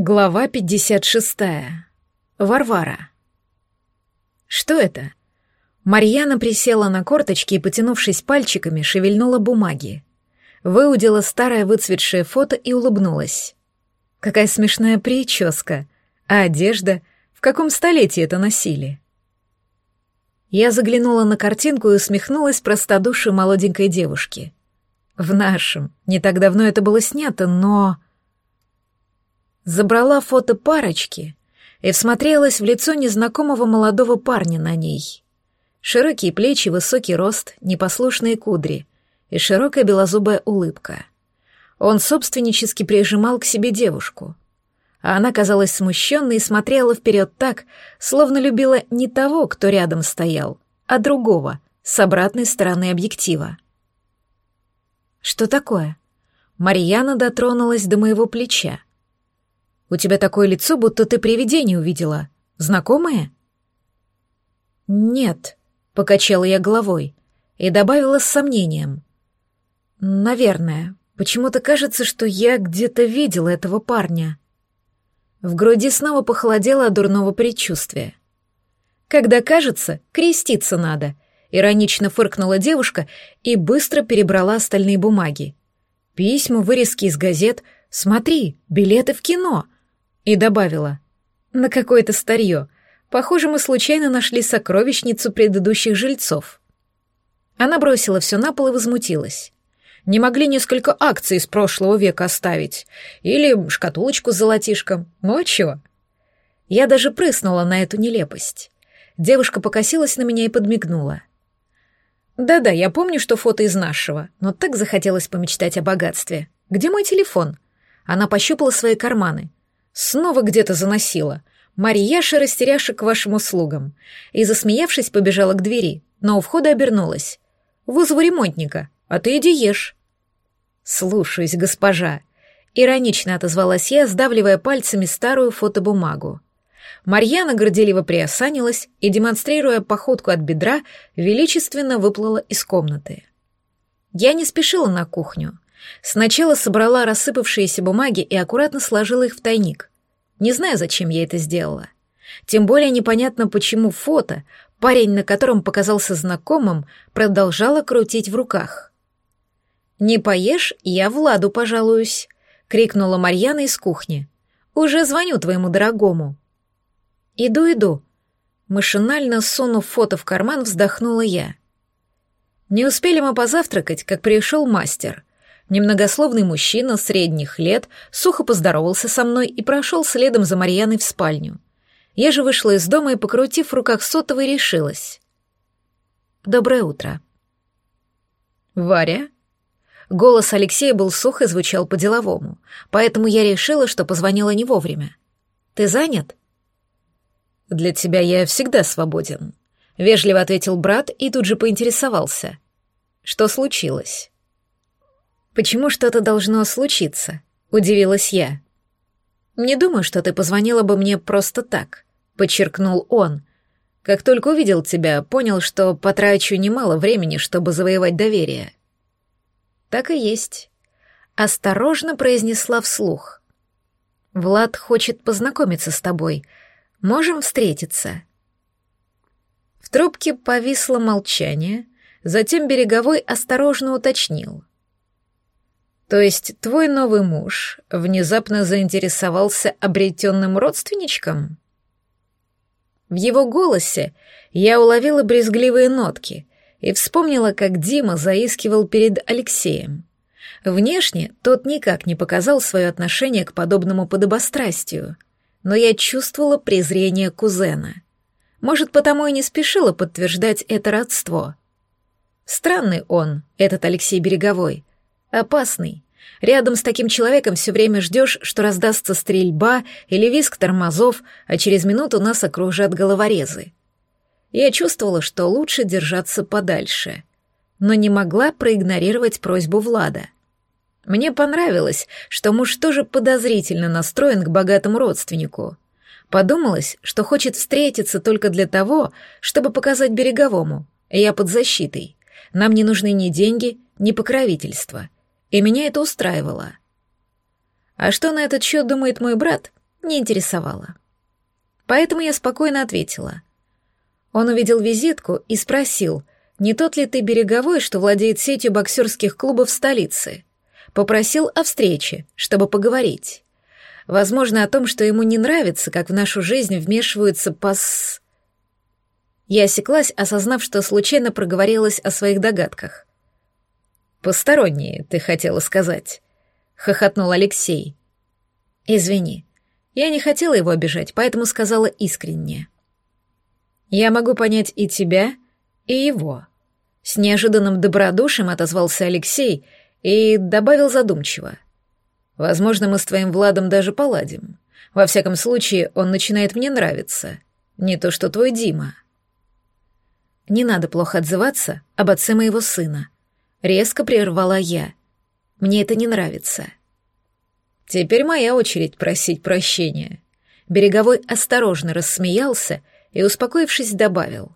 Глава 56. Варвара. Что это? Марьяна присела на корточки и, потянувшись пальчиками, шевельнула бумаги. Выудила старое выцветшее фото и улыбнулась. Какая смешная прическа. А одежда? В каком столетии это носили? Я заглянула на картинку и усмехнулась простодушию молоденькой девушки. В нашем. Не так давно это было снято, но забрала фото парочки и всмотрелась в лицо незнакомого молодого парня на ней. Широкие плечи, высокий рост, непослушные кудри и широкая белозубая улыбка. Он собственнически прижимал к себе девушку, а она казалась смущенной и смотрела вперед так, словно любила не того, кто рядом стоял, а другого, с обратной стороны объектива. «Что такое?» Марьяна дотронулась до моего плеча, у тебя такое лицо, будто ты привидение увидела. Знакомое?» «Нет», — покачала я головой и добавила с сомнением. «Наверное. Почему-то кажется, что я где-то видела этого парня». В груди снова похолодело от дурного предчувствия. «Когда кажется, креститься надо», — иронично фыркнула девушка и быстро перебрала остальные бумаги. «Письма, вырезки из газет. Смотри, билеты в кино и добавила. «На какое-то старье. Похоже, мы случайно нашли сокровищницу предыдущих жильцов». Она бросила все на пол и возмутилась. Не могли несколько акций из прошлого века оставить. Или шкатулочку с золотишком. Ну а чего? Я даже прыснула на эту нелепость. Девушка покосилась на меня и подмигнула. «Да-да, я помню, что фото из нашего, но так захотелось помечтать о богатстве. Где мой телефон?» Она пощупала свои карманы. Снова где-то заносила. Марьяша растеряша к вашим услугам. И, засмеявшись, побежала к двери, но у входа обернулась. «Вызову ремонтника, а ты иди ешь». «Слушаюсь, госпожа», — иронично отозвалась я, сдавливая пальцами старую фотобумагу. Марьяна горделиво приосанилась и, демонстрируя походку от бедра, величественно выплыла из комнаты. Я не спешила на кухню. Сначала собрала рассыпавшиеся бумаги и аккуратно сложила их в тайник. Не знаю, зачем я это сделала. Тем более непонятно, почему фото, парень, на котором показался знакомым, продолжала крутить в руках. «Не поешь, я Владу пожалуюсь», — крикнула Марьяна из кухни. «Уже звоню твоему дорогому». «Иду, иду». Машинально сунув фото в карман, вздохнула я. Не успели мы позавтракать, как пришел мастер. Немногословный мужчина средних лет сухо поздоровался со мной и прошел следом за Марьяной в спальню. Я же вышла из дома и, покрутив в руках сотовой, решилась. «Доброе утро». «Варя?» Голос Алексея был сух и звучал по-деловому, поэтому я решила, что позвонила не вовремя. «Ты занят?» «Для тебя я всегда свободен», — вежливо ответил брат и тут же поинтересовался. «Что случилось?» «Почему что-то должно случиться?» — удивилась я. «Не думаю, что ты позвонила бы мне просто так», — подчеркнул он. «Как только увидел тебя, понял, что потрачу немало времени, чтобы завоевать доверие». «Так и есть», — осторожно произнесла вслух. «Влад хочет познакомиться с тобой. Можем встретиться?» В трубке повисло молчание, затем Береговой осторожно уточнил. То есть твой новый муж внезапно заинтересовался обретенным родственничком? В его голосе я уловила брезгливые нотки и вспомнила, как Дима заискивал перед Алексеем. Внешне тот никак не показал свое отношение к подобному подобострастию, но я чувствовала презрение кузена. Может, потому и не спешила подтверждать это родство. Странный он, этот Алексей Береговой, Опасный. Рядом с таким человеком все время ждешь, что раздастся стрельба или визг тормозов, а через минуту нас окружат головорезы. Я чувствовала, что лучше держаться подальше, но не могла проигнорировать просьбу Влада. Мне понравилось, что муж тоже подозрительно настроен к богатому родственнику. Подумалось, что хочет встретиться только для того, чтобы показать береговому. Я под защитой. Нам не нужны ни деньги, ни покровительство — и меня это устраивало. А что на этот счет думает мой брат, не интересовало. Поэтому я спокойно ответила. Он увидел визитку и спросил, не тот ли ты береговой, что владеет сетью боксерских клубов в столице. Попросил о встрече, чтобы поговорить. Возможно, о том, что ему не нравится, как в нашу жизнь вмешиваются пас... Я осеклась, осознав, что случайно проговорилась о своих догадках. «Посторонние, ты хотела сказать», — хохотнул Алексей. «Извини, я не хотела его обижать, поэтому сказала искренне. Я могу понять и тебя, и его». С неожиданным добродушием отозвался Алексей и добавил задумчиво. «Возможно, мы с твоим Владом даже поладим. Во всяком случае, он начинает мне нравиться. Не то что твой Дима». Не надо плохо отзываться об отце моего сына. Резко прервала я. Мне это не нравится. Теперь моя очередь просить прощения. Береговой осторожно рассмеялся и, успокоившись, добавил.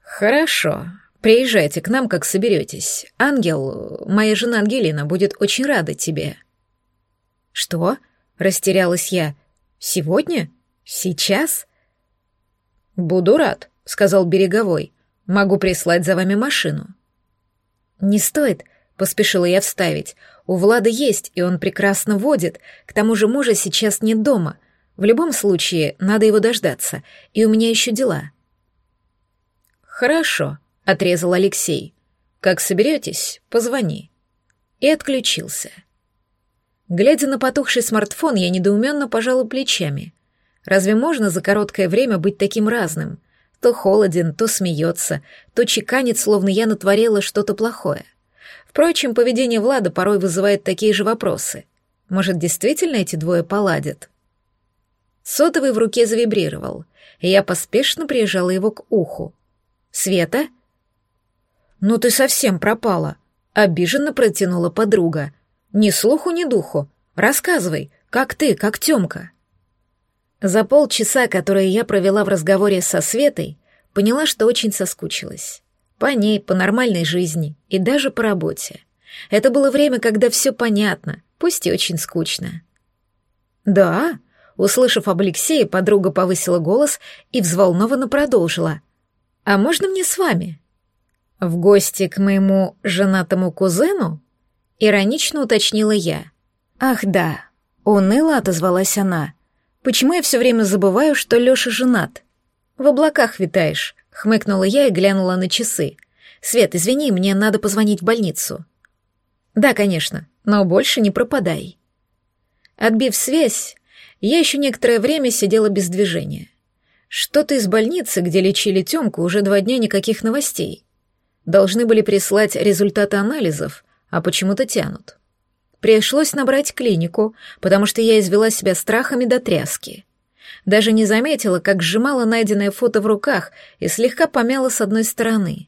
«Хорошо, приезжайте к нам, как соберетесь. Ангел, моя жена Ангелина, будет очень рада тебе». «Что?» — растерялась я. «Сегодня? Сейчас?» «Буду рад», — сказал Береговой. Могу прислать за вами машину». «Не стоит», — поспешила я вставить. «У Влада есть, и он прекрасно водит. К тому же мужа сейчас нет дома. В любом случае, надо его дождаться, и у меня еще дела». «Хорошо», — отрезал Алексей. «Как соберетесь, позвони». И отключился. Глядя на потухший смартфон, я недоуменно пожала плечами. Разве можно за короткое время быть таким разным — то холоден, то смеется, то чеканит, словно я натворила что-то плохое. Впрочем, поведение Влада порой вызывает такие же вопросы. Может, действительно эти двое поладят? Сотовый в руке завибрировал, и я поспешно приезжала его к уху. «Света?» «Ну ты совсем пропала», — обиженно протянула подруга. «Ни слуху, ни духу. Рассказывай, как ты, как Тёмка?» За полчаса, которые я провела в разговоре со Светой, поняла, что очень соскучилась. По ней, по нормальной жизни и даже по работе. Это было время, когда все понятно, пусть и очень скучно. «Да», — услышав об Алексее, подруга повысила голос и взволнованно продолжила. «А можно мне с вами?» «В гости к моему женатому кузену?» — иронично уточнила я. «Ах да», — уныло отозвалась она. Почему я все время забываю, что Лёша женат? В облаках витаешь, хмыкнула я и глянула на часы. Свет, извини, мне надо позвонить в больницу. Да, конечно, но больше не пропадай. Отбив связь, я еще некоторое время сидела без движения. Что-то из больницы, где лечили Тёмку, уже два дня никаких новостей. Должны были прислать результаты анализов, а почему-то тянут. Пришлось набрать клинику, потому что я извела себя страхами до тряски. Даже не заметила, как сжимала найденное фото в руках и слегка помяла с одной стороны.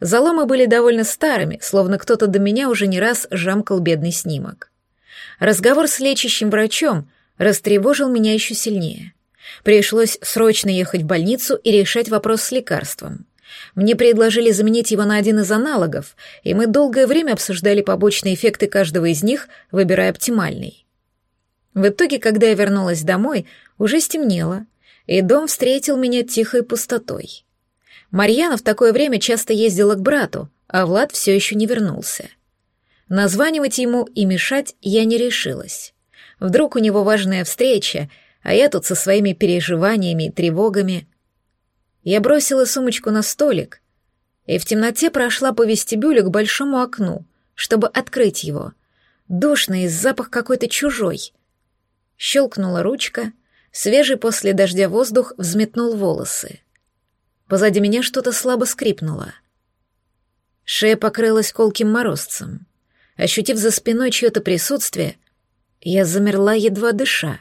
Заломы были довольно старыми, словно кто-то до меня уже не раз жамкал бедный снимок. Разговор с лечащим врачом растревожил меня еще сильнее. Пришлось срочно ехать в больницу и решать вопрос с лекарством. Мне предложили заменить его на один из аналогов, и мы долгое время обсуждали побочные эффекты каждого из них, выбирая оптимальный. В итоге, когда я вернулась домой, уже стемнело, и дом встретил меня тихой пустотой. Марьяна в такое время часто ездила к брату, а Влад все еще не вернулся. Названивать ему и мешать я не решилась. Вдруг у него важная встреча, а я тут со своими переживаниями и тревогами. Я бросила сумочку на столик и в темноте прошла по вестибюлю к большому окну, чтобы открыть его. Душный запах какой-то чужой. Щелкнула ручка, свежий после дождя воздух взметнул волосы. Позади меня что-то слабо скрипнуло. Шея покрылась колким морозцем. Ощутив за спиной чье-то присутствие, я замерла, едва дыша.